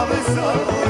avisar